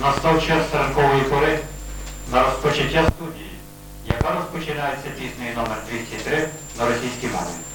настав час ранкової пори на розпочаття студії, яка розпочинається піснею номер 203 на російській мові.